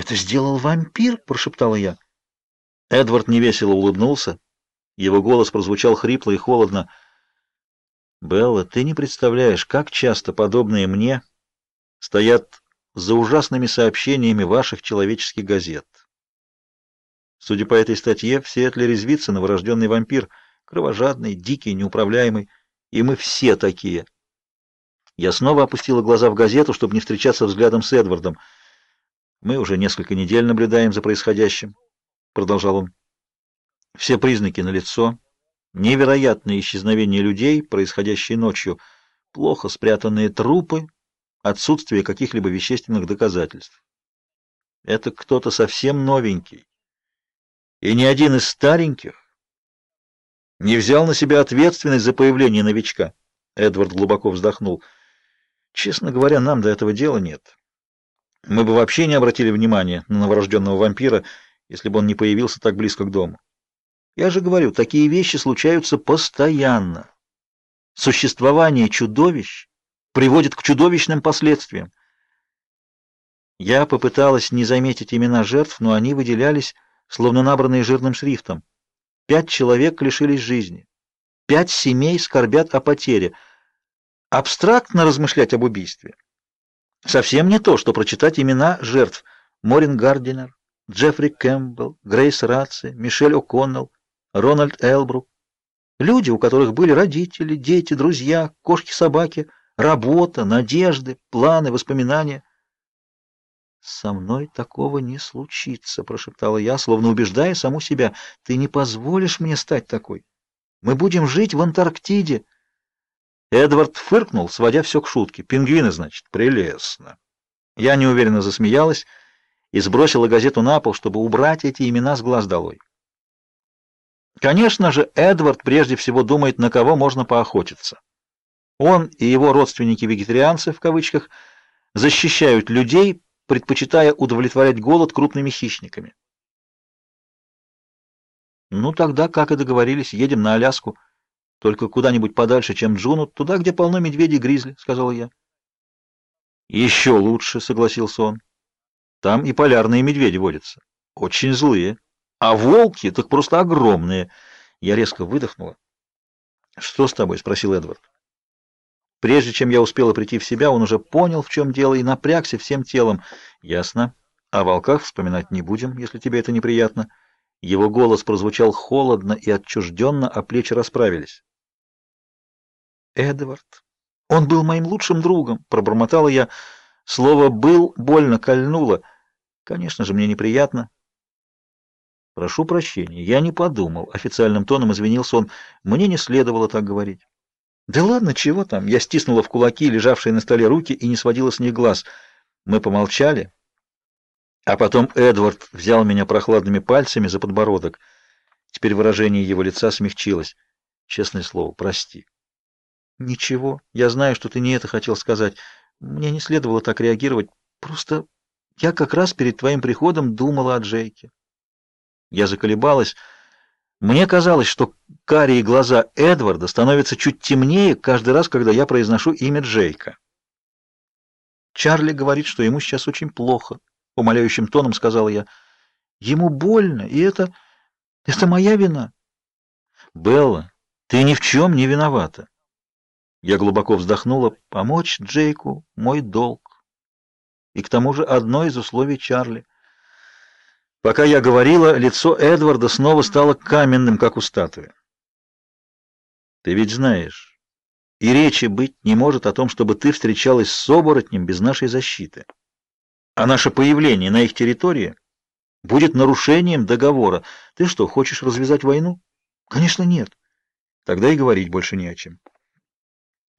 «Это сделал вампир?» — прошептала я. Эдвард невесело улыбнулся. Его голос прозвучал хрипло и холодно. «Белла, ты не представляешь, как часто подобные мне стоят за ужасными сообщениями ваших человеческих газет. Судя по этой статье, в Сиэтле резвится новорожденный вампир, кровожадный, дикий, неуправляемый, и мы все такие». Я снова опустила глаза в газету, чтобы не встречаться взглядом с Эдвардом. Мы уже несколько недель наблюдаем за происходящим, продолжал он. Все признаки налицо. Невероятное исчезновение людей, происходящее ночью, плохо спрятанные трупы, отсутствие каких-либо вещественных доказательств. Это кто-то совсем новенький. И ни один из стареньких не взял на себя ответственность за появление новичка. Эдвард глубоко вздохнул. Честно говоря, нам до этого дела нет. Мы бы вообще не обратили внимания на новорожденного вампира, если бы он не появился так близко к дому. Я же говорю, такие вещи случаются постоянно. Существование чудовищ приводит к чудовищным последствиям. Я попыталась не заметить имена жертв, но они выделялись, словно набранные жирным шрифтом. Пять человек лишились жизни. Пять семей скорбят о потере. Абстрактно размышлять об убийстве совсем не то, что прочитать имена жертв: Морин Гардинер, Джеффри Кэмпбелл, Грейс Ратси, Мишель О'Коннелл, Рональд Элбрук. Люди, у которых были родители, дети, друзья, кошки-собаки, работа, надежды, планы, воспоминания. «Со мной такого не случится», — прошептала я, словно убеждая саму себя. «Ты не позволишь мне стать такой. Мы будем жить в Антарктиде». Эдвард фыркнул, сводя все к шутке. «Пингвины, значит? Прелестно». Я неуверенно засмеялась и сбросила газету на пол, чтобы убрать эти имена с глаз долой. Конечно же, Эдвард прежде всего думает, на кого можно поохотиться. Он и его родственники-вегетарианцы, в кавычках, защищают людей, предпочитая удовлетворять голод крупными хищниками. Ну тогда, как и договорились, едем на Аляску. Только куда-нибудь подальше, чем Джуну, туда, где полно медведей и гризли, сказал я. «Еще лучше, согласился он. Там и полярные медведи водятся. Очень злые. А волки так просто огромные. Я резко выдохнула. Что с тобой? спросил Эдвард. Прежде чем я успела прийти в себя, он уже понял, в чем дело, и напрягся всем телом. Ясно. О волках вспоминать не будем, если тебе это неприятно. Его голос прозвучал холодно и отчужденно, а плечи расправились. Эдвард. Он был моим лучшим другом, пробормотала я. Слово был больно кольнуло. Конечно же, мне неприятно. Прошу прощения, я не подумал, официальным тоном извинился он. Мне не следовало так говорить. Да ладно, чего там? Я стиснула в кулаки лежавшие на столе руки и не сводила с них глаз. Мы помолчали, а потом Эдвард взял меня прохладными пальцами за подбородок. Теперь выражение его лица смягчилось. Честное слово, прости. Ничего, я знаю, что ты не это хотел сказать. Мне не следовало так реагировать. Просто я как раз перед твоим приходом думала о Джейке. Я заколебалась. Мне казалось, что карие глаза Эдварда становятся чуть темнее каждый раз, когда я произношу имя Джейка. Чарли говорит, что ему сейчас очень плохо, умоляющим тоном сказала я. Ему больно, и это это моя вина. Белла, ты ни в чем не виновата. Я глубоко вздохнула. Помочь Джейку — мой долг. И к тому же одно из условий Чарли. Пока я говорила, лицо Эдварда снова стало каменным, как у статуи. Ты ведь знаешь, и речи быть не может о том, чтобы ты встречалась с оборотнем без нашей защиты. А наше появление на их территории будет нарушением договора. Ты что, хочешь развязать войну? Конечно, нет. Тогда и говорить больше не о чем.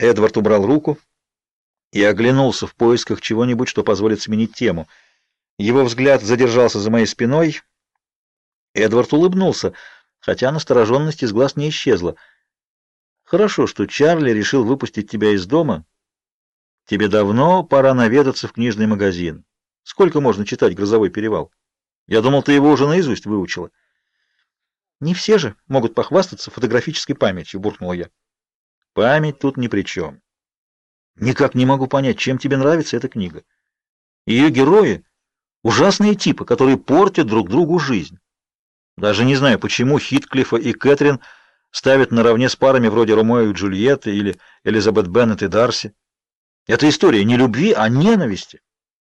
Эдвард убрал руку и оглянулся в поисках чего-нибудь, что позволит сменить тему. Его взгляд задержался за моей спиной. Эдвард улыбнулся, хотя настороженность из глаз не исчезла. Хорошо, что Чарли решил выпустить тебя из дома. Тебе давно пора наведаться в книжный магазин. Сколько можно читать Грозовой перевал? Я думал, ты его уже наизусть выучила. Не все же могут похвастаться фотографической памятью, буркнула я. Память тут ни при чем. Никак не могу понять, чем тебе нравится эта книга. Ее герои Ужасные типы, которые портят друг другу жизнь. Даже не знаю, почему Хитклифа и Кэтрин ставят наравне с парами вроде Ромео и Джульетты или Элизабет Беннет и Дарси. Это история не любви, а ненависти.